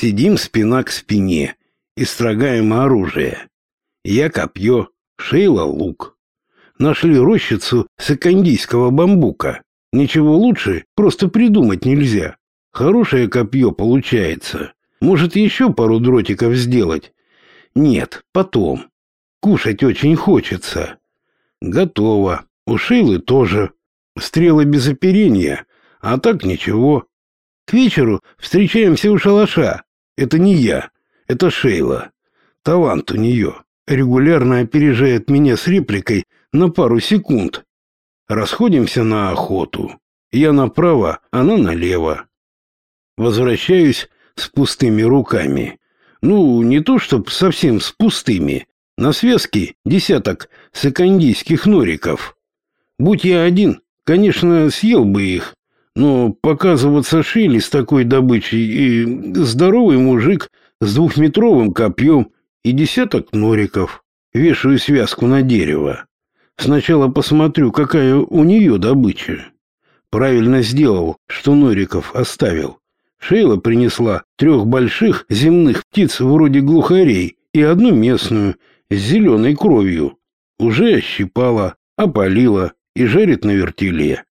Сидим спина к спине строгаем оружие. Я копье, Шейла лук. Нашли рощицу сакандийского бамбука. Ничего лучше просто придумать нельзя. Хорошее копье получается. Может, еще пару дротиков сделать? Нет, потом. Кушать очень хочется. Готово. У Шейлы тоже. Стрелы без оперения, а так ничего. К вечеру встречаемся у шалаша. Это не я, это Шейла. Талант у нее. Регулярно опережает меня с репликой на пару секунд. Расходимся на охоту. Я направо, она налево. Возвращаюсь с пустыми руками. Ну, не то чтоб совсем с пустыми. На связке десяток сакандийских нориков. Будь я один, конечно, съел бы их, но показываться Шили с такой добычей и здоровый мужик с двухметровым копьем и десяток нориков. Вешаю связку на дерево. Сначала посмотрю, какая у нее добыча. Правильно сделал, что нориков оставил. Шейла принесла трех больших земных птиц вроде глухарей и одну местную с зеленой кровью. Уже ощипала, опалила и жарит на вертеле.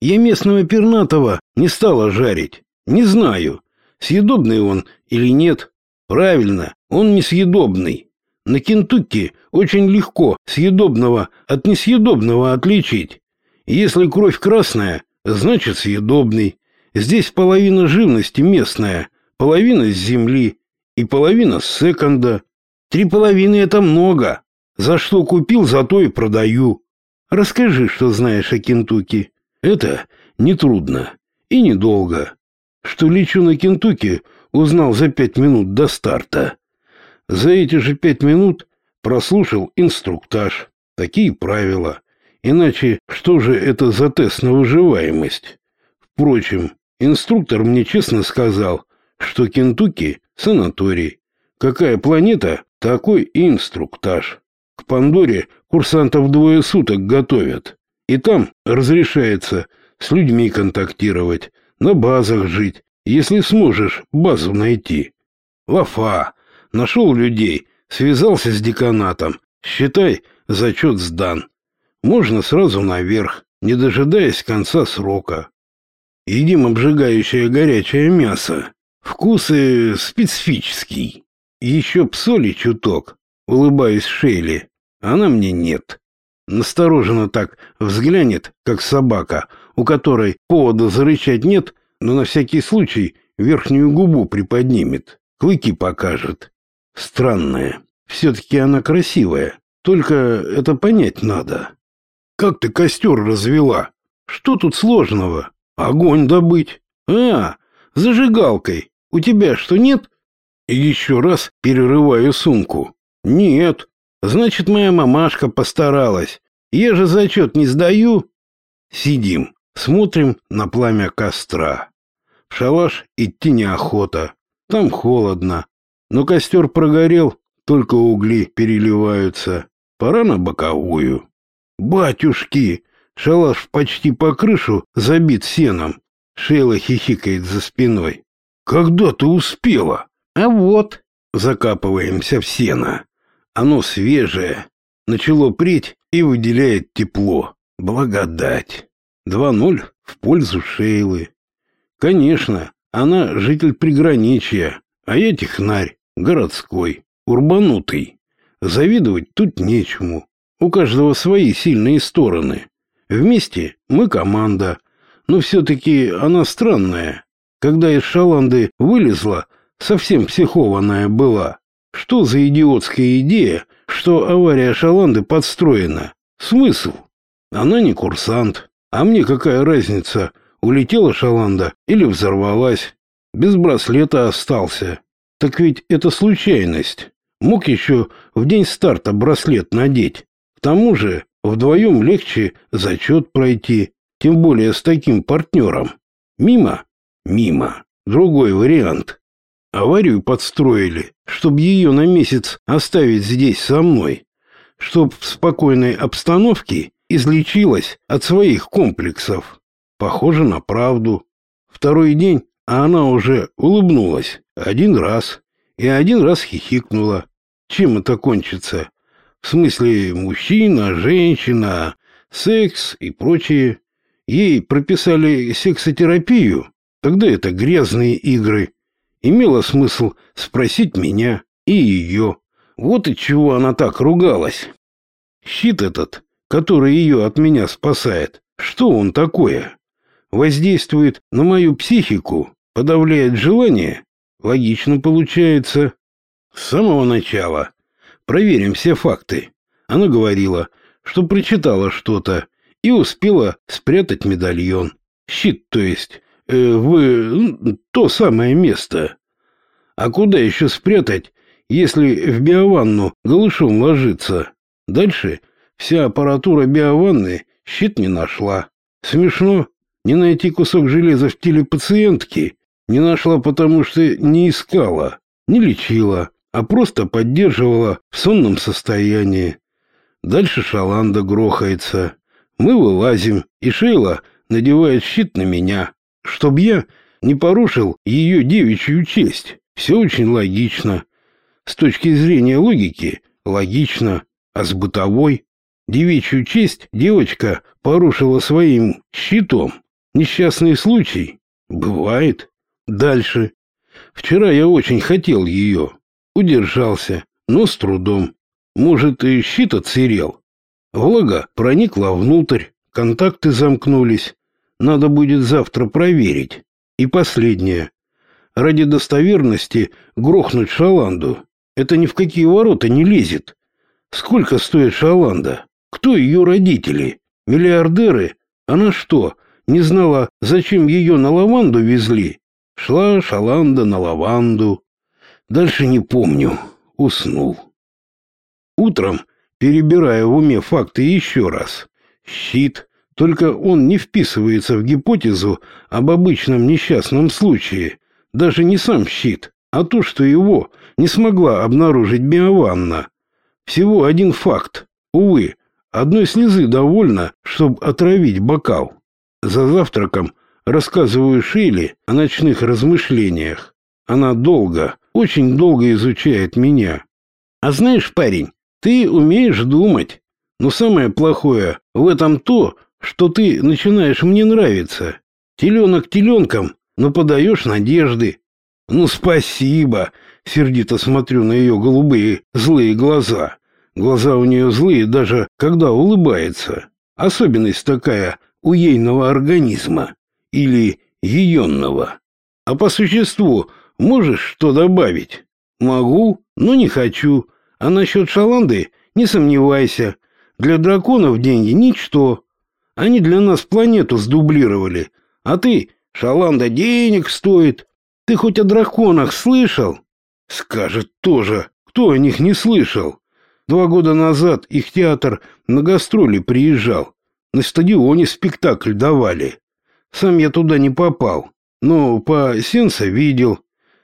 Я местного пернатого не стала жарить. Не знаю, съедобный он или нет. Правильно, он несъедобный. На Кентукки очень легко съедобного от несъедобного отличить. Если кровь красная, значит съедобный. Здесь половина живности местная, половина с земли и половина с секонда. Три половины это много. За что купил, за то и продаю. Расскажи, что знаешь о Кентукки. Это нетрудно и недолго. Что лечу на Кентукки, узнал за пять минут до старта. За эти же пять минут прослушал инструктаж. Такие правила. Иначе что же это за тест на выживаемость? Впрочем, инструктор мне честно сказал, что Кентукки — санаторий. Какая планета, такой инструктаж. К Пандоре курсантов двое суток готовят. И там разрешается с людьми контактировать, на базах жить, если сможешь базу найти. Лафа. Нашел людей, связался с деканатом. Считай, зачет сдан. Можно сразу наверх, не дожидаясь конца срока. Едим обжигающее горячее мясо. Вкус и специфический. Еще псоли чуток. Улыбаюсь Шейли. Она мне нет. Настороженно так взглянет, как собака, у которой повода зарычать нет, но на всякий случай верхнюю губу приподнимет, клыки покажет. Странная. Все-таки она красивая. Только это понять надо. Как ты костер развела? Что тут сложного? Огонь добыть. А, зажигалкой. У тебя что, нет? Еще раз перерываю сумку. Нет. Значит, моя мамашка постаралась. Я же зачет не сдаю. Сидим, смотрим на пламя костра. В шалаш идти неохота. Там холодно. Но костер прогорел, только угли переливаются. Пора на боковую. Батюшки! Шалаш почти по крышу забит сеном. Шейла хихикает за спиной. Когда ты успела? А вот, закапываемся в сено. Оно свежее, начало преть и выделяет тепло. Благодать. 2-0 в пользу Шейлы. Конечно, она житель приграничья, а я технарь, городской, урбанутый. Завидовать тут нечему. У каждого свои сильные стороны. Вместе мы команда, но все-таки она странная. Когда из шаланды вылезла, совсем психованная была. Что за идиотская идея, что авария шаланды подстроена? Смысл? Она не курсант. А мне какая разница, улетела шаланда или взорвалась? Без браслета остался. Так ведь это случайность. Мог еще в день старта браслет надеть. К тому же вдвоем легче зачет пройти, тем более с таким партнером. Мимо? Мимо. Другой вариант. Аварию подстроили, чтобы ее на месяц оставить здесь со мной, чтоб в спокойной обстановке излечилась от своих комплексов. Похоже на правду. Второй день а она уже улыбнулась один раз и один раз хихикнула. Чем это кончится? В смысле, мужчина, женщина, секс и прочее. Ей прописали сексотерапию. Тогда это грязные игры. Имело смысл спросить меня и ее. Вот и чего она так ругалась. Щит этот, который ее от меня спасает, что он такое? Воздействует на мою психику, подавляет желание? Логично получается. С самого начала. Проверим все факты. Она говорила, что прочитала что-то и успела спрятать медальон. Щит, то есть, в то самое место. А куда еще спрятать, если в биованну голышом ложиться? Дальше вся аппаратура биованны щит не нашла. Смешно, не найти кусок железа в теле пациентки не нашла, потому что не искала, не лечила, а просто поддерживала в сонном состоянии. Дальше шаланда грохается. Мы вылазим, и Шейла надевает щит на меня, чтоб я не порушил ее девичью честь. Все очень логично. С точки зрения логики логично, а с бытовой девичью честь девочка порушила своим щитом. Несчастный случай. Бывает. Дальше. Вчера я очень хотел ее. Удержался, но с трудом. Может, и щит отсырел. Влага проникла внутрь, контакты замкнулись. Надо будет завтра проверить. И последнее. Ради достоверности грохнуть Шаланду. Это ни в какие ворота не лезет. Сколько стоит Шаланда? Кто ее родители? Миллиардеры? Она что, не знала, зачем ее на лаванду везли? Шла Шаланда на лаванду. Дальше не помню. Уснул. Утром, перебирая в уме факты еще раз. Щит. Только он не вписывается в гипотезу об обычном несчастном случае. Даже не сам щит, а то, что его не смогла обнаружить биованна. Всего один факт. Увы, одной слезы довольно, чтобы отравить бокал. За завтраком рассказываю Шейли о ночных размышлениях. Она долго, очень долго изучает меня. А знаешь, парень, ты умеешь думать. Но самое плохое в этом то, что ты начинаешь мне нравиться. Теленок теленком, но подаешь надежды. Ну, спасибо. Сердито смотрю на ее голубые злые глаза. Глаза у нее злые, даже когда улыбается. Особенность такая у ейного организма или еенного. А по существу можешь что добавить? Могу, но не хочу. А насчет шаланды не сомневайся. Для драконов деньги ничто. Они для нас планету сдублировали. А ты, шаланда денег стоит. Ты хоть о драконах слышал? Скажет тоже, кто о них не слышал. Два года назад их театр на гастроли приезжал. На стадионе спектакль давали. Сам я туда не попал, но по сенса видел.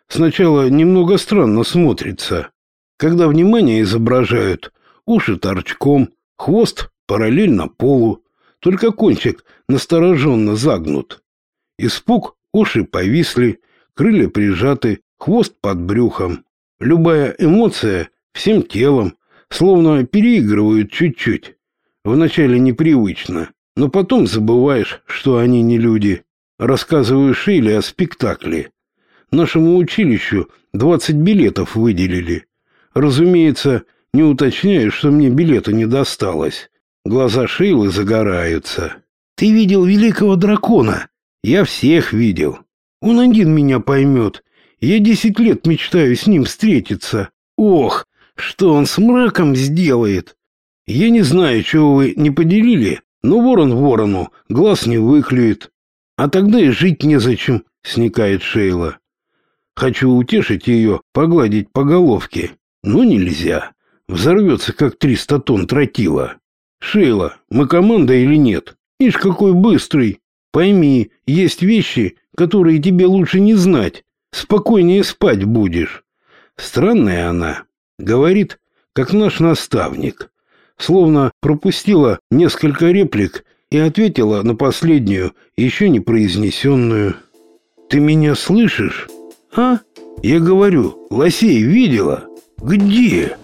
Сначала немного странно смотрится. Когда внимание изображают, уши торчком, хвост параллельно полу, только кончик настороженно загнут. Испуг, уши повисли, крылья прижаты, хвост под брюхом. Любая эмоция всем телом, словно переигрывают чуть-чуть. Вначале непривычно, но потом забываешь, что они не люди. Рассказываю Шейле о спектакле. Нашему училищу 20 билетов выделили. Разумеется, не уточняю, что мне билета не досталось. Глаза Шейлы загораются. Ты видел великого дракона? Я всех видел. Он один меня поймет. Я десять лет мечтаю с ним встретиться. Ох, что он с мраком сделает. Я не знаю, чего вы не поделили, но ворон ворону глаз не выклюет. А тогда и жить незачем, сникает Шейла. Хочу утешить ее, погладить по головке. Но нельзя. Взорвется, как триста тонн тротила. Шейла, мы команда или нет? Ишь, какой быстрый. Пойми, есть вещи, которые тебе лучше не знать. Спокойнее спать будешь. Странная она. Говорит, как наш наставник словно пропустила несколько реплик и ответила на последнюю, еще не произнесенную. Ты меня слышишь? А? Я говорю, лосей видела? Где?